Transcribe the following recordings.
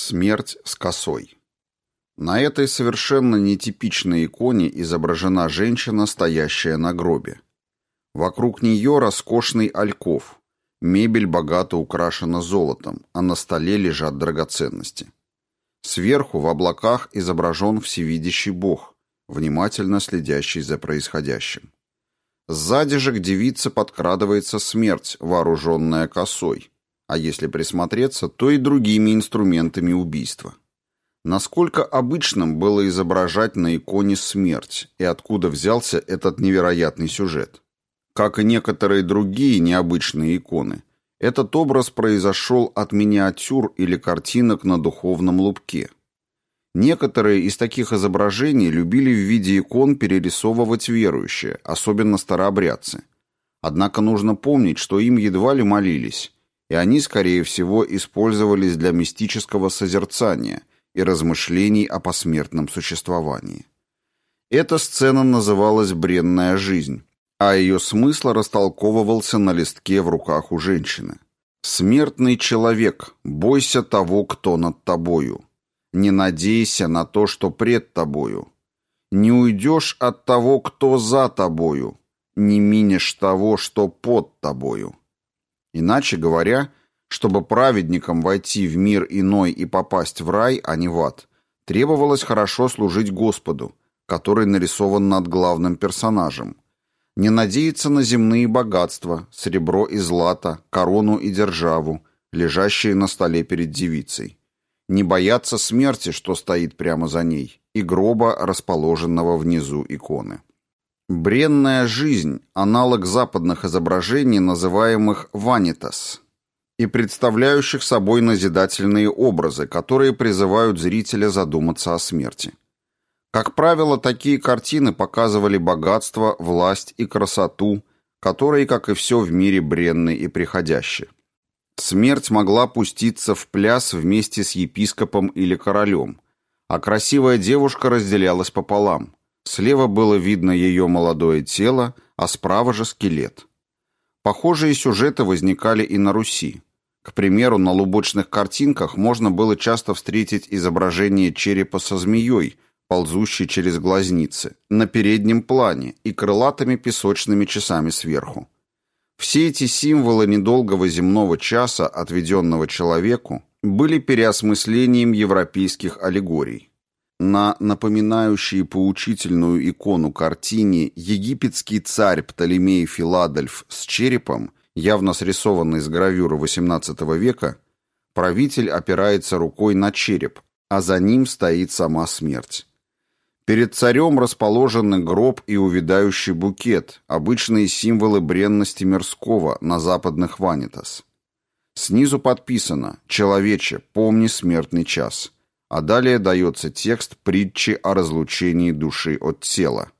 Смерть с косой. На этой совершенно нетипичной иконе изображена женщина, стоящая на гробе. Вокруг нее роскошный альков. Мебель богато украшена золотом, а на столе лежат драгоценности. Сверху в облаках изображен всевидящий Бог, внимательно следящий за происходящим. Сзади же к девице подкрадывается смерть, вооруженная косой – а если присмотреться, то и другими инструментами убийства. Насколько обычным было изображать на иконе смерть, и откуда взялся этот невероятный сюжет? Как и некоторые другие необычные иконы, этот образ произошел от миниатюр или картинок на духовном лубке. Некоторые из таких изображений любили в виде икон перерисовывать верующие, особенно старообрядцы. Однако нужно помнить, что им едва ли молились, и они, скорее всего, использовались для мистического созерцания и размышлений о посмертном существовании. Эта сцена называлась «Бренная жизнь», а ее смысл растолковывался на листке в руках у женщины. «Смертный человек, бойся того, кто над тобою. Не надейся на то, что пред тобою. Не уйдешь от того, кто за тобою. Не минешь того, что под тобою». Иначе говоря, чтобы праведникам войти в мир иной и попасть в рай, а не в ад, требовалось хорошо служить Господу, который нарисован над главным персонажем, не надеяться на земные богатства, серебро и злато, корону и державу, лежащие на столе перед девицей, не бояться смерти, что стоит прямо за ней, и гроба, расположенного внизу иконы. Бренная жизнь – аналог западных изображений, называемых «ванитас», и представляющих собой назидательные образы, которые призывают зрителя задуматься о смерти. Как правило, такие картины показывали богатство, власть и красоту, которые, как и все в мире, бренны и приходящие. Смерть могла пуститься в пляс вместе с епископом или королем, а красивая девушка разделялась пополам – Слева было видно ее молодое тело, а справа же скелет. Похожие сюжеты возникали и на Руси. К примеру, на лубочных картинках можно было часто встретить изображение черепа со змеей, ползущей через глазницы, на переднем плане и крылатыми песочными часами сверху. Все эти символы недолгого земного часа, отведенного человеку, были переосмыслением европейских аллегорий. На напоминающей поучительную икону картине египетский царь Птолемей Филадельф с черепом, явно срисованный с гравюры XVIII века, правитель опирается рукой на череп, а за ним стоит сама смерть. Перед царем расположены гроб и увядающий букет, обычные символы бренности мирского на западных ванитас. Снизу подписано «Человече, помни смертный час» а далее дается текст притчи о разлучении души от тела.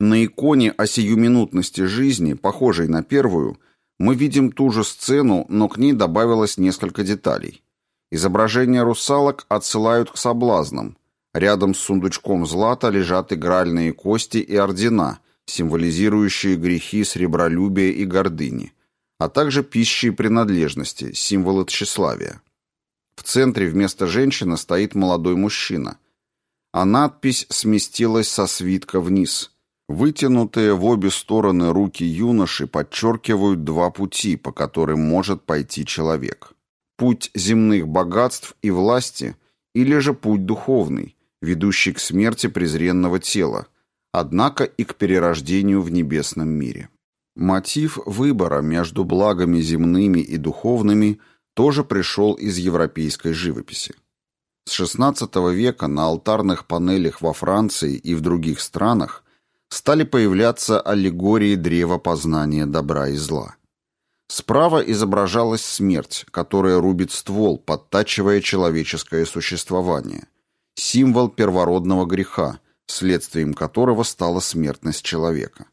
На иконе о сиюминутности жизни, похожей на первую, мы видим ту же сцену, но к ней добавилось несколько деталей. Изображения русалок отсылают к соблазнам. Рядом с сундучком злата лежат игральные кости и ордена, символизирующие грехи сребролюбия и гордыни, а также пищи и принадлежности, символы тщеславия. В центре вместо женщины стоит молодой мужчина, а надпись сместилась со свитка вниз. Вытянутые в обе стороны руки юноши подчеркивают два пути, по которым может пойти человек. Путь земных богатств и власти или же путь духовный, ведущий к смерти презренного тела, однако и к перерождению в небесном мире. Мотив выбора между благами земными и духовными – тоже пришел из европейской живописи. С XVI века на алтарных панелях во Франции и в других странах стали появляться аллегории древа познания добра и зла. Справа изображалась смерть, которая рубит ствол, подтачивая человеческое существование. Символ первородного греха, следствием которого стала смертность человека.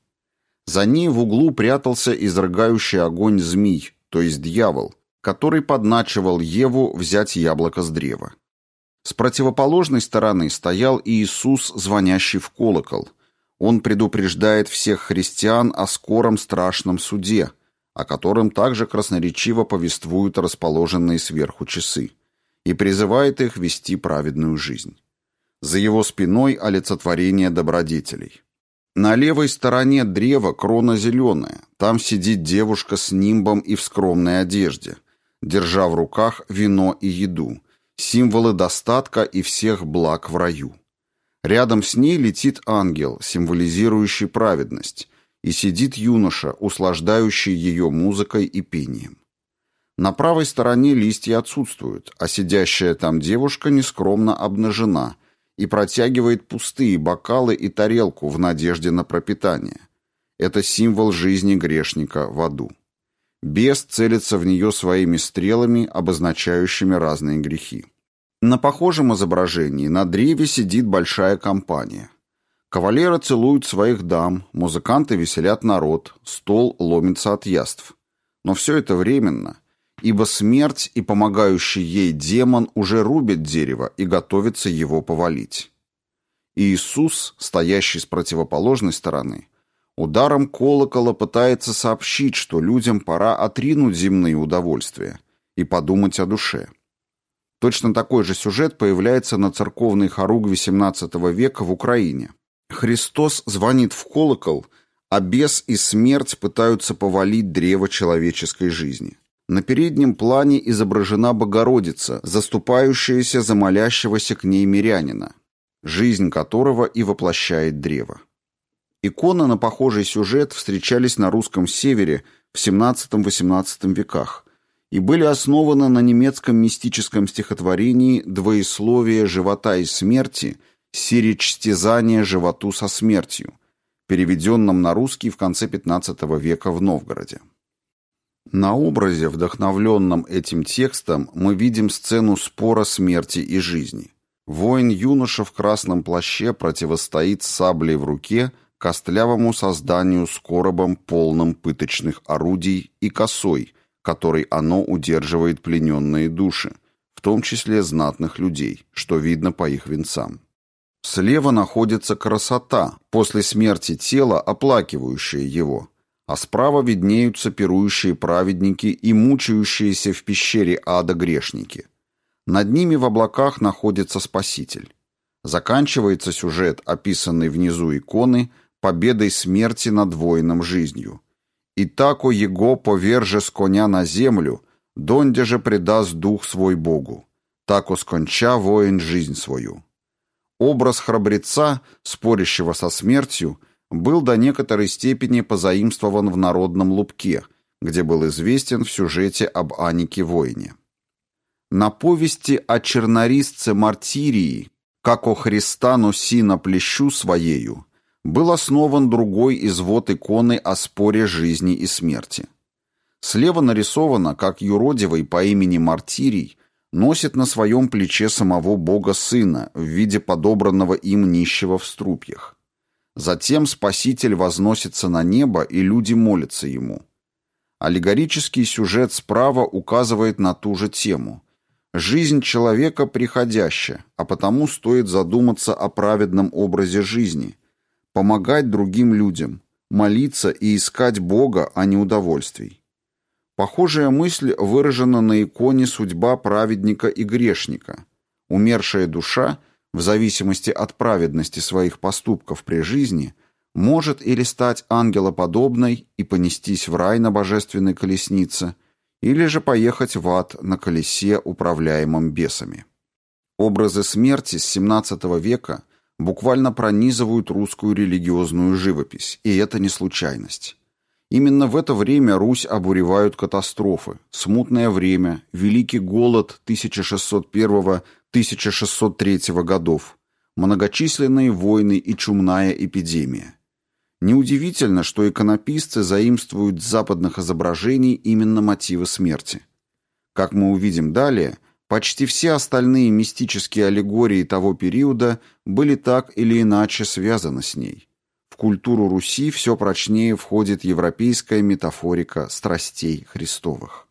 За ней в углу прятался изрыгающий огонь змей, то есть дьявол, который подначивал Еву взять яблоко с древа. С противоположной стороны стоял Иисус, звонящий в колокол. Он предупреждает всех христиан о скором страшном суде, о котором также красноречиво повествуют расположенные сверху часы. и призывает их вести праведную жизнь. За его спиной олицетворение добродетелей. На левой стороне древа крона зеленая, там сидит девушка с нимбом и в скромной одежде, держа в руках вино и еду, символы достатка и всех благ в раю. Рядом с ней летит ангел, символизирующий праведность, и сидит юноша, услаждающий ее музыкой и пением. На правой стороне листья отсутствуют, а сидящая там девушка нескромно обнажена и протягивает пустые бокалы и тарелку в надежде на пропитание. Это символ жизни грешника в аду. Бес целится в нее своими стрелами, обозначающими разные грехи. На похожем изображении на древе сидит большая компания. Кавалеры целуют своих дам, музыканты веселят народ, стол ломится от яств. Но все это временно, ибо смерть и помогающий ей демон уже рубят дерево и готовятся его повалить. Иисус, стоящий с противоположной стороны, ударом колокола пытается сообщить, что людям пора отринуть земные удовольствия и подумать о душе. Точно такой же сюжет появляется на церковной хоругве XVII века в Украине. Христос звонит в колокол, а бес и смерть пытаются повалить древо человеческой жизни. На переднем плане изображена Богородица, заступающаяся за молящегося к ней мирянина, жизнь которого и воплощает древо. Иконы на похожий сюжет встречались на русском севере в XVII-XVIII веках – и были основаны на немецком мистическом стихотворении «Двоесловие живота и смерти, сиречстязание животу со смертью», переведенном на русский в конце XV века в Новгороде. На образе, вдохновленном этим текстом, мы видим сцену спора смерти и жизни. Воин-юноша в красном плаще противостоит саблей в руке костлявому созданию с коробом, полным пыточных орудий, и косой – которой оно удерживает плененные души, в том числе знатных людей, что видно по их венцам. Слева находится красота, после смерти тела, оплакивающая его, а справа виднеются пирующие праведники и мучающиеся в пещере ада грешники. Над ними в облаках находится Спаситель. Заканчивается сюжет, описанный внизу иконы, победой смерти над воином жизнью – и тако его поверже с коня на землю, донде же предаст дух свой Богу. Тако сконча воин жизнь свою. Образ храбреца, спорящего со смертью, был до некоторой степени позаимствован в народном лупке, где был известен в сюжете об Анике воине. На повести о чернорисце Мартирии, как о Христа носи на плещу своею, был основан другой извод иконы о споре жизни и смерти. Слева нарисовано, как юродивый по имени Мартирий носит на своем плече самого Бога Сына в виде подобранного им нищего в струпьях. Затем Спаситель возносится на небо, и люди молятся ему. Аллегорический сюжет справа указывает на ту же тему. Жизнь человека приходящая, а потому стоит задуматься о праведном образе жизни – помогать другим людям, молиться и искать Бога, а не удовольствий. Похожая мысль выражена на иконе «Судьба праведника и грешника». Умершая душа, в зависимости от праведности своих поступков при жизни, может или стать ангелоподобной и понестись в рай на божественной колеснице, или же поехать в ад на колесе, управляемом бесами. Образы смерти с XVII века буквально пронизывают русскую религиозную живопись, и это не случайность. Именно в это время Русь обуревают катастрофы, смутное время, великий голод 1601-1603 годов, многочисленные войны и чумная эпидемия. Неудивительно, что иконописцы заимствуют с западных изображений именно мотивы смерти. Как мы увидим далее – Почти все остальные мистические аллегории того периода были так или иначе связаны с ней. В культуру Руси все прочнее входит европейская метафорика страстей Христовых.